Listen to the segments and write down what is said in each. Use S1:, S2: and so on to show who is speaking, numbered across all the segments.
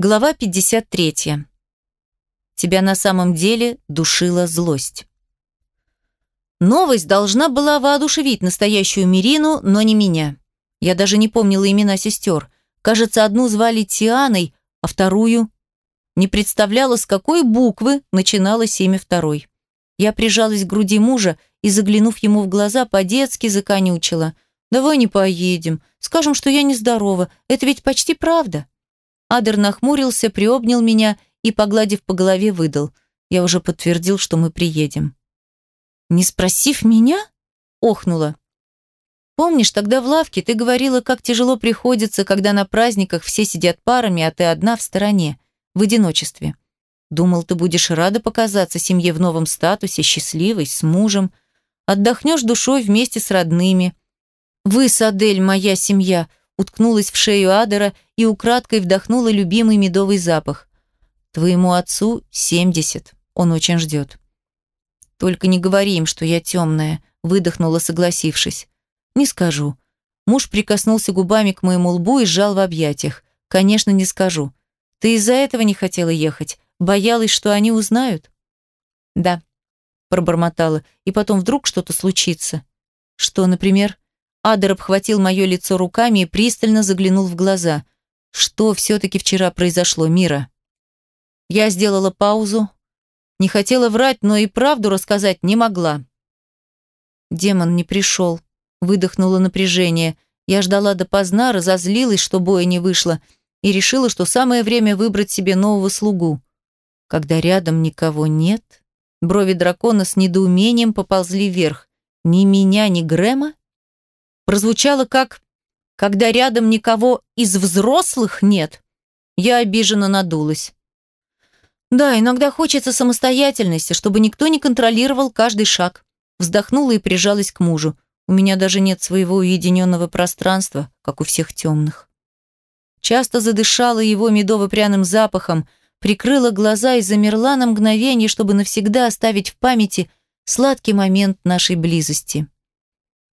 S1: Глава 53. Тебя на самом деле душила злость. Новость должна была воодушевить настоящую Мирину, но не меня. Я даже не помнила имена сестер. Кажется, одну звали Тианой, а вторую... Не представляла, с какой буквы начиналось имя второй. Я прижалась к груди мужа и, заглянув ему в глаза, по-детски законючила. «Давай не поедем. Скажем, что я нездорова. Это ведь почти правда». Адер нахмурился, приобнял меня и, погладив по голове, выдал. Я уже подтвердил, что мы приедем. «Не спросив меня?» – охнула. «Помнишь, тогда в лавке ты говорила, как тяжело приходится, когда на праздниках все сидят парами, а ты одна в стороне, в одиночестве. Думал, ты будешь рада показаться семье в новом статусе, счастливой, с мужем. Отдохнешь душой вместе с родными. Вы, Садель, моя семья, уткнулась в шею Адера и украдкой вдохнула любимый медовый запах. «Твоему отцу семьдесят, он очень ждет». «Только не говори им, что я темная», — выдохнула, согласившись. «Не скажу». Муж прикоснулся губами к моему лбу и сжал в объятиях. «Конечно, не скажу. Ты из-за этого не хотела ехать? Боялась, что они узнают?» «Да», — пробормотала, и потом вдруг что-то случится. «Что, например?» Адер обхватил мое лицо руками и пристально заглянул в глаза. Что все-таки вчера произошло, Мира? Я сделала паузу. Не хотела врать, но и правду рассказать не могла. Демон не пришел. Выдохнуло напряжение. Я ждала допоздна, разозлилась, что боя не вышло, и решила, что самое время выбрать себе нового слугу. Когда рядом никого нет, брови дракона с недоумением поползли вверх. Ни меня, ни Грэма? Прозвучало как «когда рядом никого из взрослых нет». Я обиженно надулась. Да, иногда хочется самостоятельности, чтобы никто не контролировал каждый шаг. Вздохнула и прижалась к мужу. У меня даже нет своего уединенного пространства, как у всех темных. Часто задышала его медово-пряным запахом, прикрыла глаза и замерла на мгновение, чтобы навсегда оставить в памяти сладкий момент нашей близости.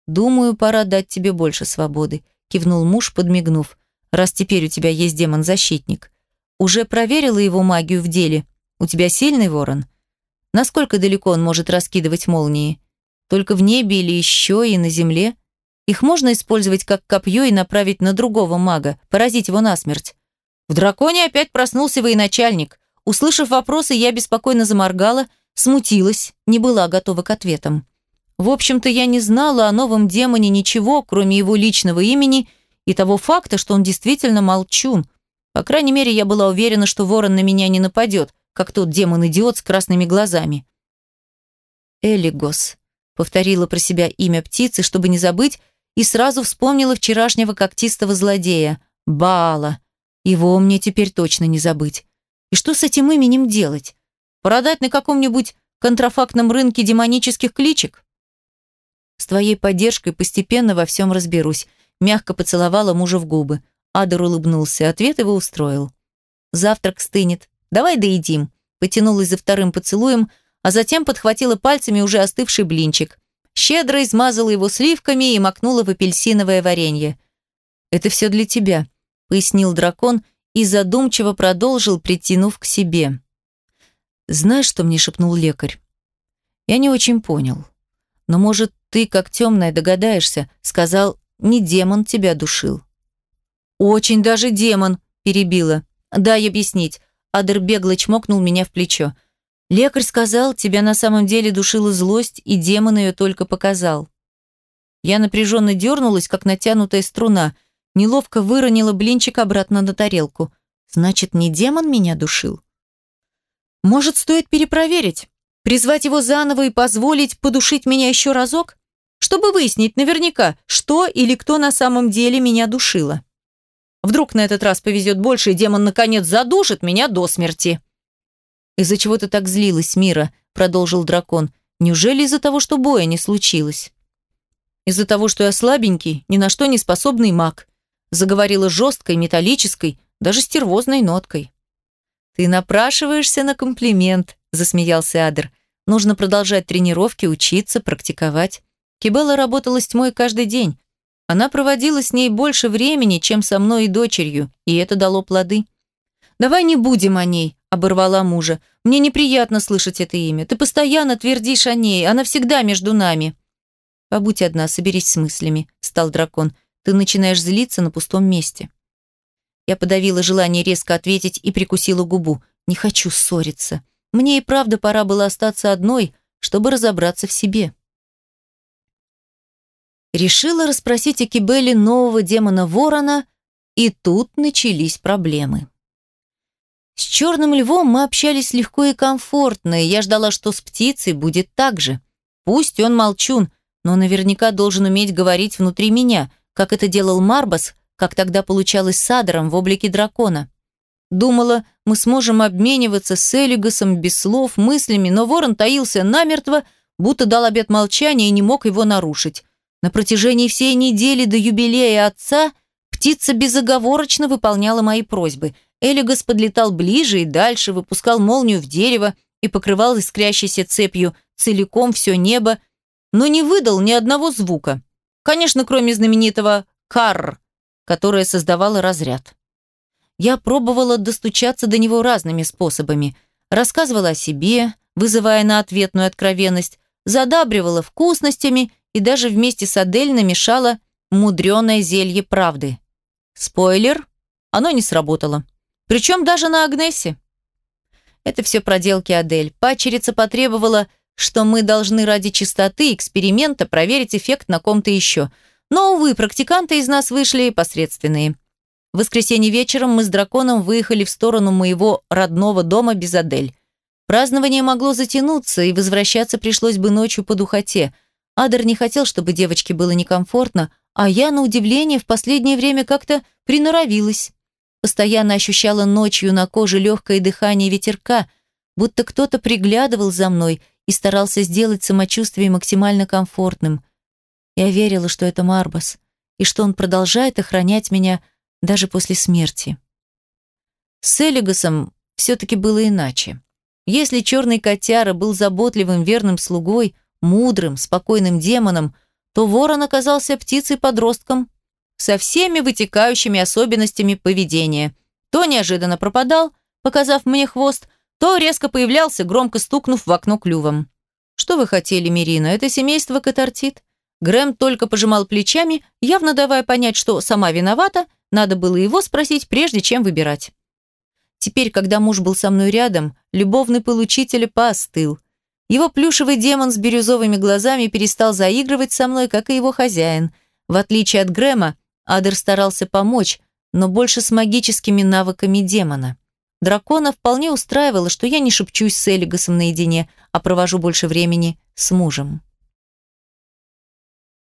S1: «Думаю, пора дать тебе больше свободы», – кивнул муж, подмигнув. «Раз теперь у тебя есть демон-защитник. Уже проверила его магию в деле? У тебя сильный ворон? Насколько далеко он может раскидывать молнии? Только в небе или еще и на земле? Их можно использовать как копье и направить на другого мага, поразить его насмерть. В драконе опять проснулся военачальник. Услышав вопросы, я беспокойно заморгала, смутилась, не была готова к ответам. В общем-то, я не знала о новом демоне ничего, кроме его личного имени и того факта, что он действительно молчун. По крайней мере, я была уверена, что ворон на меня не нападет, как тот демон-идиот с красными глазами. «Элигос», — повторила про себя имя птицы, чтобы не забыть, и сразу вспомнила вчерашнего когтистого злодея, Баала. Его мне теперь точно не забыть. И что с этим именем делать? Продать на каком-нибудь контрафактном рынке демонических кличек? С твоей поддержкой постепенно во всем разберусь. Мягко поцеловала мужа в губы. Адер улыбнулся. Ответ его устроил. Завтрак стынет. Давай доедим. Потянулась за вторым поцелуем, а затем подхватила пальцами уже остывший блинчик. Щедро измазала его сливками и макнула в апельсиновое варенье. «Это все для тебя», — пояснил дракон и задумчиво продолжил, притянув к себе. «Знаешь, что мне шепнул лекарь?» «Я не очень понял. Но, может, ты, как темная, догадаешься, сказал, не демон тебя душил. Очень даже демон, перебила. Дай объяснить. Адер бегло чмокнул меня в плечо. Лекарь сказал, тебя на самом деле душила злость, и демон ее только показал. Я напряженно дернулась, как натянутая струна, неловко выронила блинчик обратно на тарелку. Значит, не демон меня душил? Может, стоит перепроверить? Призвать его заново и позволить подушить меня еще разок? чтобы выяснить наверняка, что или кто на самом деле меня душило. Вдруг на этот раз повезет больше, и демон наконец задушит меня до смерти. «Из-за чего ты так злилась, Мира?» – продолжил дракон. «Неужели из-за того, что боя не случилось?» «Из-за того, что я слабенький, ни на что не способный маг», – заговорила жесткой, металлической, даже стервозной ноткой. «Ты напрашиваешься на комплимент», – засмеялся Адр. «Нужно продолжать тренировки, учиться, практиковать. Кибелла работала с тьмой каждый день. Она проводила с ней больше времени, чем со мной и дочерью, и это дало плоды. «Давай не будем о ней», – оборвала мужа. «Мне неприятно слышать это имя. Ты постоянно твердишь о ней, она всегда между нами». «Побудь одна, соберись с мыслями», – стал дракон. «Ты начинаешь злиться на пустом месте». Я подавила желание резко ответить и прикусила губу. «Не хочу ссориться. Мне и правда пора было остаться одной, чтобы разобраться в себе». Решила расспросить о Кибеле нового демона Ворона, и тут начались проблемы. С черным львом мы общались легко и комфортно, и я ждала, что с птицей будет так же. Пусть он молчун, но наверняка должен уметь говорить внутри меня, как это делал Марбас, как тогда получалось с Адером в облике дракона. Думала, мы сможем обмениваться с Элигасом без слов, мыслями, но ворон таился намертво, будто дал обет молчания и не мог его нарушить. На протяжении всей недели до юбилея отца птица безоговорочно выполняла мои просьбы. Элигас подлетал ближе и дальше, выпускал молнию в дерево и покрывал искрящейся цепью целиком все небо, но не выдал ни одного звука. Конечно, кроме знаменитого «карр», которое создавало разряд. Я пробовала достучаться до него разными способами. Рассказывала о себе, вызывая на ответную откровенность, задабривала вкусностями и даже вместе с Адель намешала мудреное зелье правды. Спойлер, оно не сработало. Причем даже на Агнесе. Это все проделки Адель. Пачерица потребовала, что мы должны ради чистоты эксперимента проверить эффект на ком-то еще. Но, увы, практиканты из нас вышли посредственные. В воскресенье вечером мы с драконом выехали в сторону моего родного дома без Адель. Празднование могло затянуться, и возвращаться пришлось бы ночью по духоте – Адер не хотел, чтобы девочке было некомфортно, а я, на удивление, в последнее время как-то приноровилась. Постоянно ощущала ночью на коже легкое дыхание ветерка, будто кто-то приглядывал за мной и старался сделать самочувствие максимально комфортным. Я верила, что это Марбас, и что он продолжает охранять меня даже после смерти. С Элигасом все-таки было иначе. Если черный котяра был заботливым верным слугой, мудрым, спокойным демоном, то ворон оказался птицей-подростком со всеми вытекающими особенностями поведения. То неожиданно пропадал, показав мне хвост, то резко появлялся, громко стукнув в окно клювом. «Что вы хотели, Мирина? Это семейство катартит?» Грэм только пожимал плечами, явно давая понять, что сама виновата, надо было его спросить, прежде чем выбирать. Теперь, когда муж был со мной рядом, любовный получитель поостыл. Его плюшевый демон с бирюзовыми глазами перестал заигрывать со мной, как и его хозяин. В отличие от Грэма, Адер старался помочь, но больше с магическими навыками демона. Дракона вполне устраивало, что я не шепчусь с Элигасом наедине, а провожу больше времени с мужем.